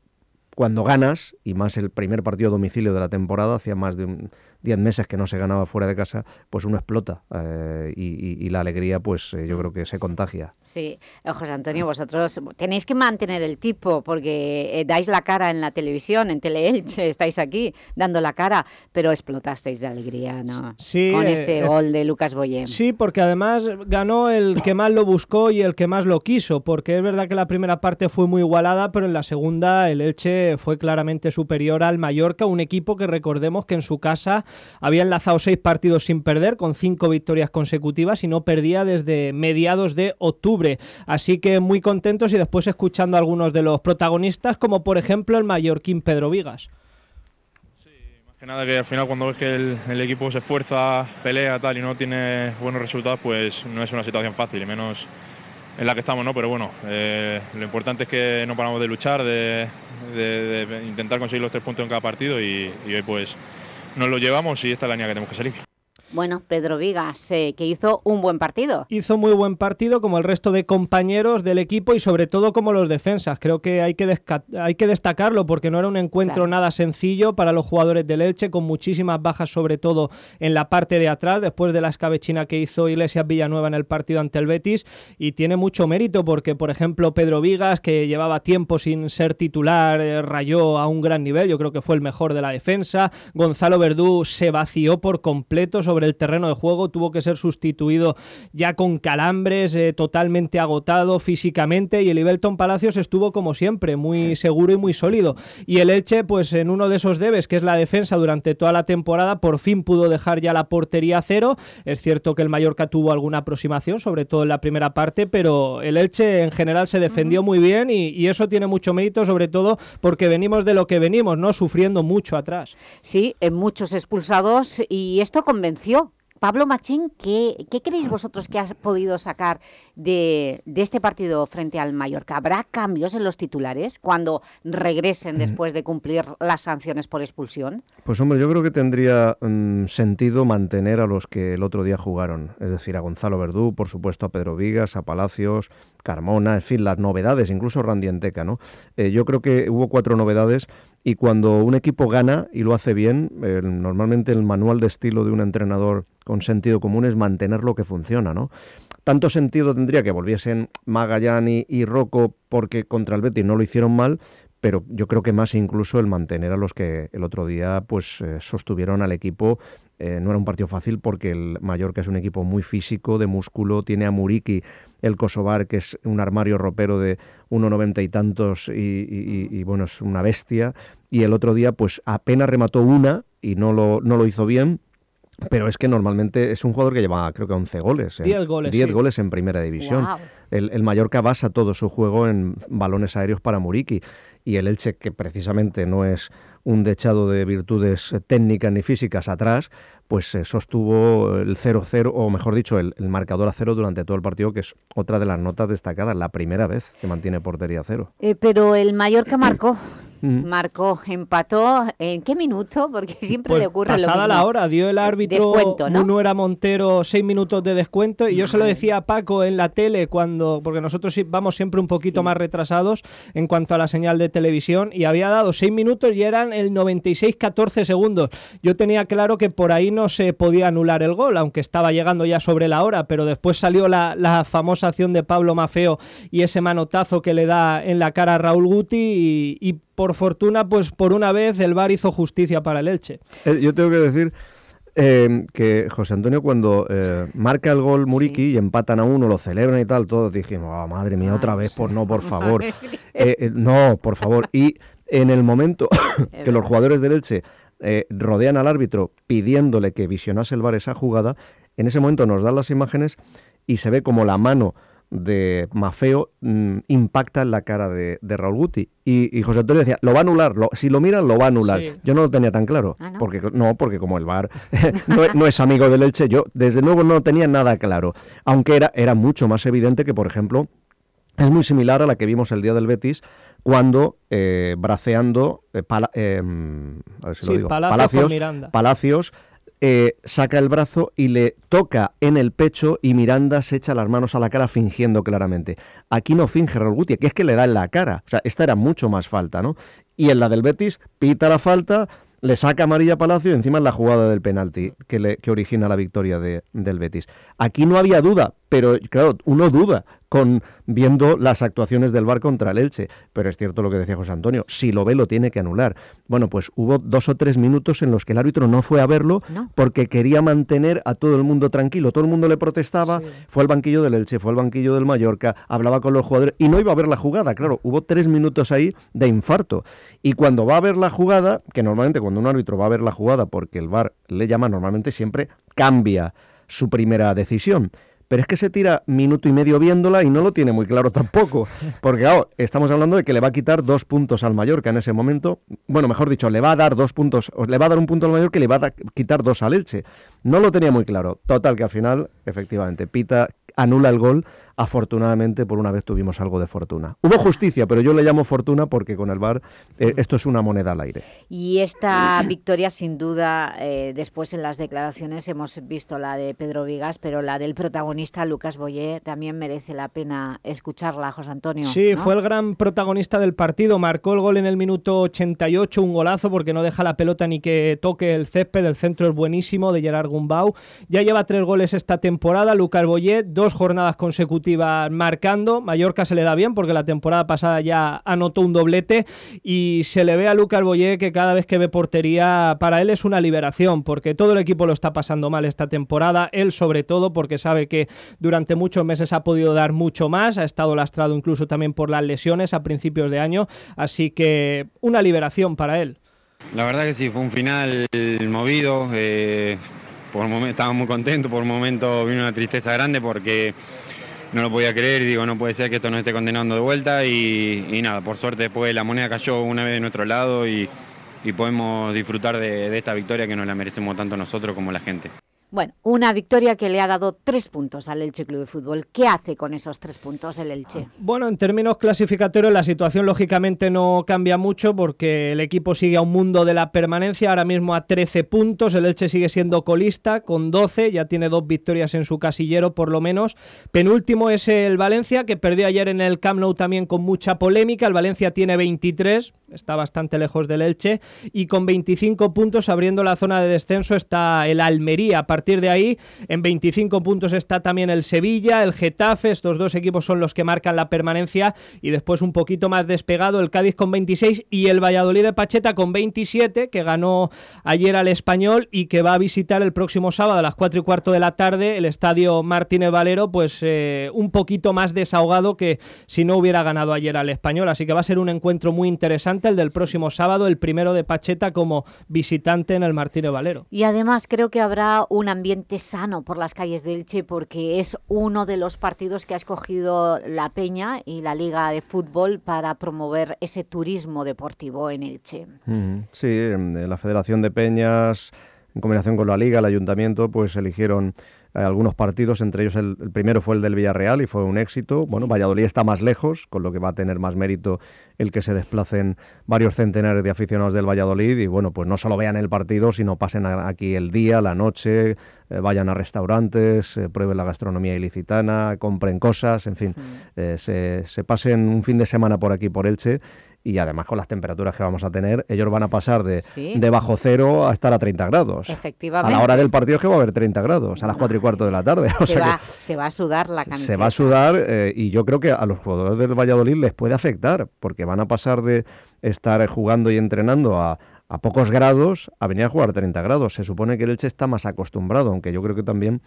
Speaker 21: cuando ganas, y más el primer partido a domicilio de la temporada, hacía más de un, 10 meses que no se ganaba fuera de casa, pues uno explota eh, y, y- y la alegría, pues eh, yo creo que se contagia.
Speaker 1: Sí, Eh, José Antonio, vosotros tenéis que mantener el tipo porque dais la cara en la televisión, en Teleelche, estáis aquí dando la cara, pero explotasteis de alegría, ¿no?
Speaker 22: Sí,
Speaker 1: Con este gol de Lucas Boyem.
Speaker 22: Sí, porque además ganó el que más lo buscó y el que más lo quiso, porque es verdad que la primera parte fue muy igualada, pero en la segunda el Elche fue claramente superior al Mallorca, un equipo que recordemos que en su casa había enlazado seis partidos sin perder, con cinco victorias consecutivas y no perdía desde mediados de octubre. Así que muy contentos y después escuchando a algunos de los protagonistas, como por ejemplo el mallorquín Pedro Vigas.
Speaker 24: Que nada, que al final cuando ves que el, el equipo se esfuerza, pelea tal y no tiene buenos resultados, pues no es una situación fácil, y menos en la que estamos, ¿no? Pero bueno, eh, lo importante es que no paramos de luchar, de, de- de intentar conseguir los tres puntos en cada partido y, y hoy pues nos lo llevamos y esta es la línea que tenemos que salir.
Speaker 1: Bueno, Pedro Vigas, eh, que hizo un buen partido.
Speaker 22: Hizo muy buen partido como el resto de compañeros del equipo y sobre todo como los defensas. Creo que hay que, hay que destacarlo porque no era un encuentro
Speaker 1: Claro.
Speaker 22: nada sencillo para los jugadores del Elche, con muchísimas bajas sobre todo en la parte de atrás, después de la escabechina que hizo Iglesias Villanueva en el partido ante el Betis. Y tiene mucho mérito porque, por ejemplo, Pedro Vigas, que llevaba tiempo sin ser titular, eh, rayó a un gran nivel. Yo creo que fue el mejor de la defensa. Gonzalo Verdú se vació por completo sobre el terreno de juego, tuvo que ser sustituido ya con calambres, eh, totalmente agotado físicamente y el Ibelton Palacios estuvo como siempre, muy seguro y muy sólido. Y el Elche, pues en uno de esos debes, que es la defensa durante toda la temporada, por fin pudo dejar ya la portería a cero. Es cierto que el Mallorca tuvo alguna aproximación, sobre todo en la primera parte, pero el Elche en general se defendió muy bien y, y eso tiene mucho mérito, sobre todo porque venimos de lo que venimos, ¿no? Sufriendo mucho atrás.
Speaker 1: Sí, en muchos expulsados y esto convenció. Pablo Machín, ¿qué, qué creéis vosotros que has podido sacar de, de este partido frente al Mallorca? ¿Habrá cambios en los titulares cuando regresen después de cumplir las sanciones por expulsión?
Speaker 21: Pues hombre, yo creo que tendría mm, sentido mantener a los que el otro día jugaron, es decir, a Gonzalo Verdú, por supuesto a Pedro Vigas, a Palacios, Carmona, en fin, las novedades, incluso Randy Enteca, ¿no? Eh, yo creo que hubo cuatro novedades y cuando un equipo gana y lo hace bien, normalmente el manual de estilo de un entrenador con sentido común es mantener lo que funciona, ¿no? tanto sentido tendría que volviesen Magallani y Rocco porque contra el Betis no lo hicieron mal, pero yo creo que más incluso el mantener a los que el otro día pues eh, sostuvieron al equipo. Eh, no era un partido fácil porque el Mallorca es un equipo muy físico, de músculo, tiene a Muriki, el Kosovar, que es un armario ropero de 1,90 y tantos y, y- y, bueno, es una bestia. Y el otro día pues apenas remató una y no lo, no lo hizo bien. Pero es que normalmente es un jugador que lleva creo que 11 goles. en-
Speaker 22: 10 goles,
Speaker 21: 10
Speaker 22: sí.
Speaker 21: goles en primera división. El, el Mallorca basa todo su juego en balones aéreos para Muriki y el Elche, que precisamente no es un dechado de virtudes eh, técnicas ni físicas atrás, pues eh, sostuvo el 0-0, o mejor dicho, el, marcador a cero durante todo el partido, que es otra de las notas destacadas, la primera vez que mantiene portería a cero.
Speaker 1: Eh, pero el Mallorca marcó.
Speaker 21: Mm.
Speaker 1: Marcó, empató. ¿En qué minuto? Porque siempre
Speaker 22: Pues
Speaker 1: le ocurre lo
Speaker 22: pasada
Speaker 1: mismo.
Speaker 22: la hora, dio el árbitro
Speaker 1: Descuento, ¿no?
Speaker 22: Munuera Montero seis minutos de descuento y yo se lo decía a Paco en la tele cuando, porque nosotros vamos siempre un poquito más retrasados en cuanto a la señal de televisión y había dado seis minutos y eran el 96-14 segundos. Yo tenía claro que por ahí no se podía anular el gol, aunque estaba llegando ya sobre la hora, pero después salió la, la famosa acción de Pablo Mafeo y ese manotazo que le da en la cara a Raúl Guti y, y por fortuna, pues por una vez el VAR hizo justicia para el Elche.
Speaker 21: Eh, yo tengo que decir eh, que José Antonio cuando eh, marca el gol Muriki y empatan a uno, lo celebran y tal, todos dijimos, "Ah, madre mía, otra vez, por no, por favor. Eh, eh, no, por favor. Y en el momento que los jugadores del Elche eh, rodean al árbitro pidiéndole que visionase el VAR esa jugada, en ese momento nos dan las imágenes y se ve como la mano de Mafeo mm, impacta en la cara de, de Raúl Guti. Y, y José Antonio decía, lo va a anular, lo- si lo miran, lo va a anular.
Speaker 22: Sí.
Speaker 21: Yo no lo tenía tan claro,
Speaker 1: Ah, ¿no?
Speaker 21: porque no, porque como el VAR no, es- no es amigo del Elche, yo desde luego no tenía nada claro. Aunque era, era mucho más evidente que, por ejemplo, es muy similar a la que vimos el día del Betis cuando eh, braceando eh, Pala- eh, a ver si lo digo,
Speaker 22: Palacios con Miranda.
Speaker 21: Palacios, eh, saca el brazo y le toca en el pecho y Miranda se echa las manos a la cara fingiendo claramente. Aquí no finge Raúl Guti, que es que le da en la cara. O sea, esta era mucho más falta, ¿no? Y en la del Betis pita la falta, le saca amarilla Palacio y encima es la jugada del penalti que, le, que origina la victoria de- del Betis. Aquí no había duda, pero claro, uno duda con viendo las actuaciones del VAR contra el Elche. Pero es cierto lo que decía José Antonio, si lo ve lo tiene que anular. Bueno, pues hubo dos o tres minutos en los que el árbitro no fue a verlo
Speaker 1: No.
Speaker 21: porque quería mantener a todo el mundo tranquilo. Todo el mundo le protestaba, fue al banquillo del Elche, fue al banquillo del Mallorca, hablaba con los jugadores y no iba a ver la jugada. Claro, hubo tres minutos ahí de infarto. Y cuando va a ver la jugada, que normalmente cuando un árbitro va a ver la jugada porque el VAR le llama, normalmente siempre cambia su primera decisión. Pero es que se tira minuto y medio viéndola y no lo tiene muy claro tampoco. Porque, claro, estamos hablando de que le va a quitar dos puntos al Mallorca en ese momento. Bueno, mejor dicho, le va a dar dos puntos, o le va a dar un punto al Mallorca y le va a quitar dos al Elche. No lo tenía muy claro. Total, que al final, efectivamente, Pita anula el gol. Afortunadamente, por una vez tuvimos algo de fortuna. Hubo justicia, pero yo le llamo fortuna porque con el VAR eh, esto es una moneda al aire.
Speaker 1: Y esta victoria, sin duda, eh, después en las declaraciones hemos visto la de Pedro Vigas, pero la del protagonista, Lucas Boyé, también merece la pena escucharla, José Antonio.
Speaker 22: Sí,
Speaker 1: ¿no?
Speaker 22: fue el gran protagonista del partido. Marcó el gol en el minuto 88, un golazo porque no deja la pelota ni que toque el césped. El centro es buenísimo de Gerard Gumbau. Ya lleva tres goles esta temporada. Lucas Boyé, dos jornadas consecutivas marcando. Mallorca se le da bien porque la temporada pasada ya anotó un doblete y se le ve a Lucas Boyé que cada vez que ve portería para él es una liberación porque todo el equipo lo está pasando mal esta temporada. Él sobre todo porque sabe que durante muchos meses ha podido dar mucho más. Ha estado lastrado incluso también por las lesiones a principios de año. Así que una liberación para él.
Speaker 25: La verdad que sí, fue un final movido. eh, por momen- estaba muy contento, por un momento vino una tristeza grande porque no lo podía creer. Digo, no puede ser que esto nos esté condenando de vuelta. Y, nada, por suerte después la moneda cayó una vez de nuestro lado y, y podemos disfrutar de, de esta victoria que nos la merecemos tanto nosotros como la gente.
Speaker 1: Bueno, una victoria que le ha dado tres puntos al Elche Club de Fútbol. ¿Qué hace con esos tres puntos el Elche?
Speaker 22: Bueno, en términos clasificatorios la situación lógicamente no cambia mucho porque el equipo sigue a un mundo de la permanencia, ahora mismo a 13 puntos, el Elche sigue siendo colista con 12, ya tiene dos victorias en su casillero por lo menos. Penúltimo es el Valencia que perdió ayer en el Camp Nou también con mucha polémica, el Valencia tiene 23, está bastante lejos del Elche y con 25 puntos abriendo la zona de descenso está el Almería partir de ahí, en 25 puntos está también el Sevilla, el Getafe, estos dos equipos son los que marcan la permanencia y después un poquito más despegado el Cádiz con 26 y el Valladolid de Pacheta con 27, que ganó ayer al Español y que va a visitar el próximo sábado a las 4 y cuarto de la tarde el estadio Martínez Valero, pues eh, un poquito más desahogado que si no hubiera ganado ayer al Español. Así que va a ser un encuentro muy interesante el del próximo sábado, el primero de Pacheta como visitante en el Martínez Valero.
Speaker 1: Y además creo que habrá un ambiente sano por las calles de Elche porque es uno de los partidos que ha escogido la Peña y la Liga de Fútbol para promover ese turismo deportivo en Elche.
Speaker 21: Sí, en la Federación de Peñas, en combinación con la Liga, el Ayuntamiento, pues eligieron eh, algunos partidos, entre ellos el, el primero fue el del Villarreal y fue un éxito. Bueno, Valladolid está más lejos, con lo que va a tener más mérito el que se desplacen varios centenares de aficionados del Valladolid y bueno, pues no solo vean el partido, sino pasen aquí el día, la noche, eh, vayan a restaurantes, eh, prueben la gastronomía ilicitana, compren cosas, en fin, eh, se, se pasen un fin de semana por aquí, por Elche. Y además con las temperaturas que vamos a tener, ellos van a pasar de,
Speaker 1: Sí.
Speaker 21: de bajo cero a estar a 30 grados. A
Speaker 1: Efectivamente.
Speaker 21: la hora del partido es que va a haber 30 grados, a las 4 y cuarto de la tarde. O
Speaker 1: se,
Speaker 21: sea que
Speaker 1: va, se va a sudar la camiseta.
Speaker 21: se va a sudar eh, y yo creo que a los jugadores del Valladolid les puede afectar porque van a pasar de estar jugando y entrenando a, a pocos grados a venir a jugar 30 grados. Se supone que el Elche está más acostumbrado, aunque yo creo que también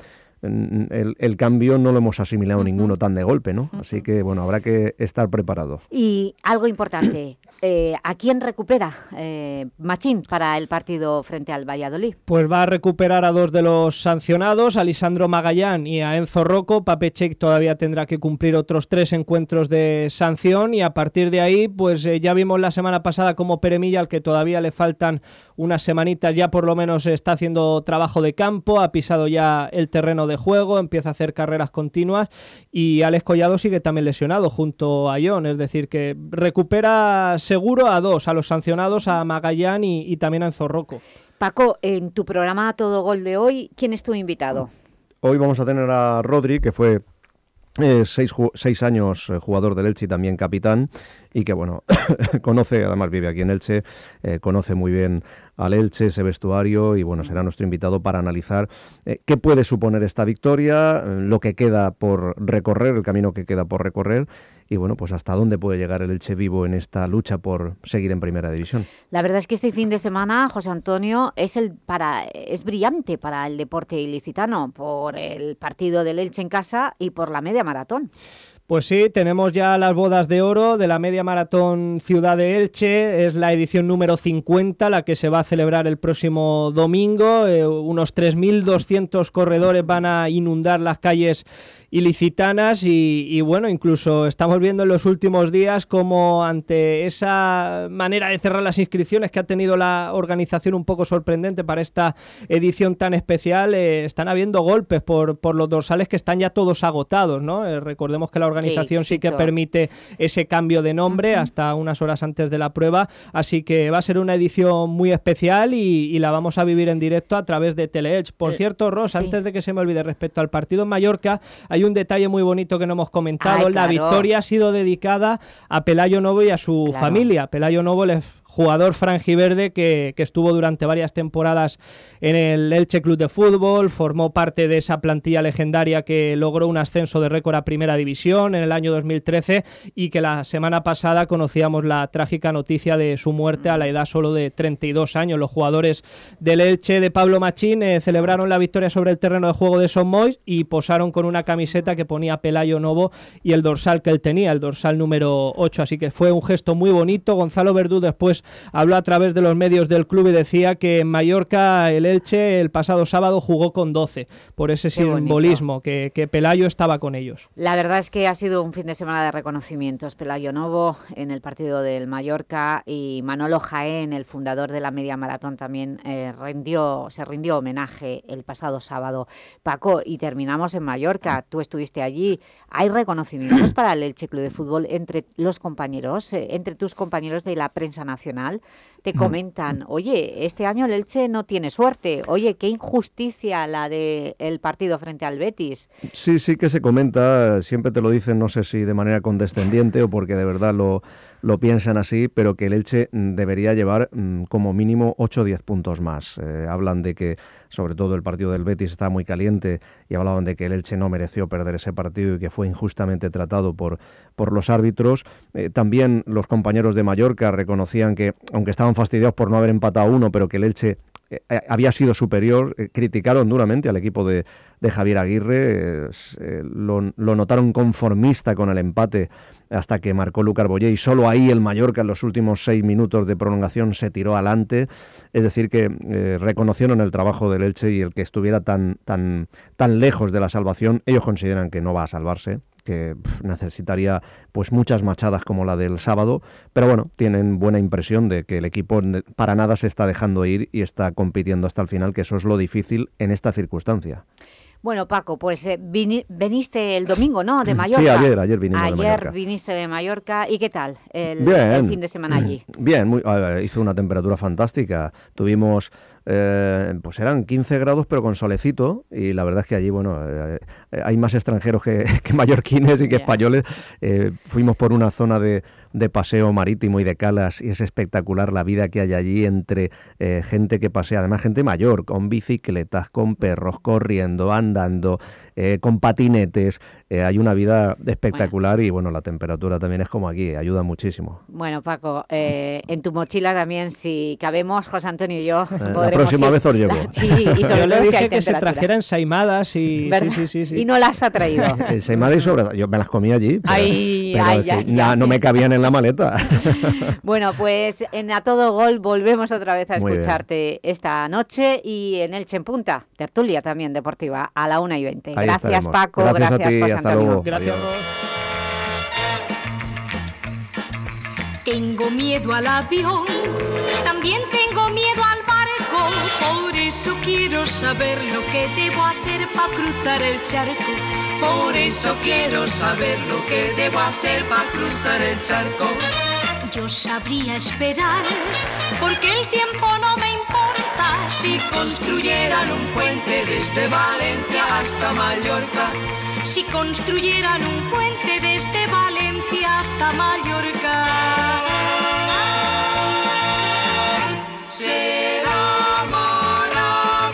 Speaker 21: el, el cambio no lo hemos asimilado ninguno tan de golpe, ¿no? Así que, bueno, habrá que estar preparado.
Speaker 1: Y algo importante, eh, ¿a quién recupera eh, Machín para el partido frente al Valladolid?
Speaker 22: Pues va a recuperar a dos de los sancionados, a Lisandro Magallán y a Enzo Rocco. Papechek todavía tendrá que cumplir otros tres encuentros de sanción y a partir de ahí, pues eh, ya vimos la semana pasada como Peremilla, al que todavía le faltan unas semanitas, ya por lo menos está haciendo trabajo de campo, ha pisado ya el terreno de juego, empieza a hacer carreras continuas y Alex Collado sigue también lesionado junto a John, es decir, que recupera seguro a dos, a los sancionados, a Magallán y, y también a Enzo Rocco.
Speaker 1: Paco, en tu programa Todo Gol de hoy, ¿quién es tu invitado?
Speaker 21: Hoy vamos a tener a Rodri, que fue eh, seis, años eh, jugador del Elche y también capitán, y que bueno, conoce, además vive aquí en Elche, eh, conoce muy bien al Elche, ese vestuario, y bueno, será nuestro invitado para analizar eh, qué puede suponer esta victoria, lo que queda por recorrer, el camino que queda por recorrer, y bueno, pues hasta dónde puede llegar el Elche vivo en esta lucha por seguir en Primera División.
Speaker 1: La verdad es que este fin de semana, José Antonio, es, el para, es brillante para el deporte ilicitano por el partido del Elche en casa y por la media maratón.
Speaker 22: Pues sí, tenemos ya las bodas de oro de la media maratón Ciudad de Elche. Es la edición número 50, la que se va a celebrar el próximo domingo. Eh, unos 3.200 corredores van a inundar las calles ilicitanas y, y, bueno, incluso estamos viendo en los últimos días como ante esa manera de cerrar las inscripciones que ha tenido la organización un poco sorprendente para esta edición tan especial, eh, están habiendo golpes por, por los dorsales que están ya todos agotados, ¿no? Eh, recordemos que la organización sí que permite ese cambio de nombre hasta unas horas antes de la prueba, así que va a ser una edición muy especial y, y la vamos a vivir en directo a través de Teleedge. Por
Speaker 1: Eh,
Speaker 22: cierto, Ross,
Speaker 1: sí.
Speaker 22: antes de que se me olvide respecto al partido en Mallorca, hay un detalle muy bonito que no hemos comentado.
Speaker 1: Ay,
Speaker 22: La victoria ha sido dedicada a Pelayo Novo y a su
Speaker 1: Claro.
Speaker 22: familia. Pelayo Novo es jugador frangiverde que, que estuvo durante varias temporadas en el Elche Club de Fútbol, formó parte de esa plantilla legendaria que logró un ascenso de récord a Primera División en el año 2013 y que la semana pasada conocíamos la trágica noticia de su muerte a la edad solo de 32 años. Los jugadores del Elche de Pablo Machín eh, celebraron la victoria sobre el terreno de juego de Son Mois y posaron con una camiseta que ponía Pelayo Novo y el dorsal que él tenía, el dorsal número 8. Así que fue un gesto muy bonito. Gonzalo Verdú después habló a través de los medios del club y decía que en Mallorca el Elche el pasado sábado jugó con 12 por ese
Speaker 1: Qué
Speaker 22: simbolismo, que, que Pelayo estaba con ellos.
Speaker 1: La verdad es que ha sido un fin de semana de reconocimientos. Pelayo Novo en el partido del Mallorca y Manolo Jaén, el fundador de la media maratón, también eh, rindió, se rindió homenaje el pasado sábado. Paco, y terminamos en Mallorca. Tú estuviste allí. ¿Hay reconocimientos para el Elche Club de Fútbol entre los compañeros, eh, entre tus compañeros de la prensa nacional? Te comentan, oye, este año el Elche no tiene suerte. Oye, qué injusticia la del el partido frente al Betis.
Speaker 21: Sí, sí que se comenta, siempre te lo dicen, no sé si de manera condescendiente o porque de verdad lo, lo piensan así, pero que el Elche mm, debería llevar mm, como mínimo 8 o 10 puntos más. Eh, hablan de que, sobre todo, el partido del Betis está muy caliente y hablaban de que el Elche no mereció perder ese partido y que fue injustamente tratado por, por los árbitros. Eh, también los compañeros de Mallorca reconocían que, aunque estaban fastidiados por no haber empatado uno, pero que el Elche eh, había sido superior, criticaron duramente al equipo de, de Javier Aguirre, lo, lo notaron conformista con el empate hasta que marcó Lucar Boyé y solo ahí el Mallorca en los últimos seis minutos de prolongación se tiró adelante, es decir que eh, reconocieron el trabajo del Elche y el que estuviera tan, tan, tan lejos de la salvación, ellos consideran que no va a salvarse, que necesitaría pues muchas machadas como la del sábado, pero bueno, tienen buena impresión de que el equipo para nada se está dejando ir y está compitiendo hasta el final, que eso es lo difícil en esta circunstancia.
Speaker 1: Bueno, Paco, pues eh, vini- viniste el domingo, ¿no? De Mallorca.
Speaker 21: Sí, ayer, ayer vinimos de
Speaker 1: Ayer
Speaker 21: Mallorca.
Speaker 1: viniste de Mallorca. ¿Y qué tal el, fin de semana allí?
Speaker 21: Bien, muy, ver, hizo una temperatura fantástica. Tuvimos, eh, pues eran 15 grados, pero con solecito. Y la verdad es que allí, bueno, eh, hay más extranjeros que, que mallorquines y que españoles. Eh, fuimos por una zona de, de paseo marítimo y de calas y es espectacular la vida que hay allí entre eh, gente que pasea, además gente mayor, con bicicletas, con perros, corriendo, andando, eh, con patinetes. Eh, hay una vida espectacular y bueno, la temperatura también es como aquí, ayuda muchísimo.
Speaker 1: Bueno, Paco, eh, en tu mochila también, si cabemos, José Antonio y yo, podremos
Speaker 21: próxima vez os llevo.
Speaker 1: Sí, y sobre
Speaker 22: Yo le
Speaker 1: todo
Speaker 22: dije que se
Speaker 1: temperatura.
Speaker 22: trajera ensaimadas y... Sí, sí, sí, sí.
Speaker 1: Y no las ha traído.
Speaker 21: Eh, Seimada y sobra, yo me las comí allí, pero,
Speaker 1: Ay,
Speaker 21: pero
Speaker 1: ay, ay,
Speaker 21: na-
Speaker 1: ay.
Speaker 21: no me cabían en la maleta.
Speaker 1: Bueno, pues en A Todo Gol volvemos otra vez a escucharte esta noche y en Elche en Punta, tertulia también deportiva, a la 1 y 20.
Speaker 21: Ahí
Speaker 1: gracias
Speaker 21: estaremos.
Speaker 1: Paco,
Speaker 21: Gracias a ti,
Speaker 1: José
Speaker 21: hasta
Speaker 1: Antonio.
Speaker 21: luego.
Speaker 22: Gracias,
Speaker 21: Adiós.
Speaker 26: Tengo miedo al avión, también eso quiero saber lo que debo hacer para cruzar el charco. Por eso quiero saber lo que debo hacer para cruzar el charco. Yo sabría esperar, porque el tiempo no me importa si construyeran un puente desde Valencia hasta Mallorca. Si construyeran un puente desde Valencia hasta Mallorca. Será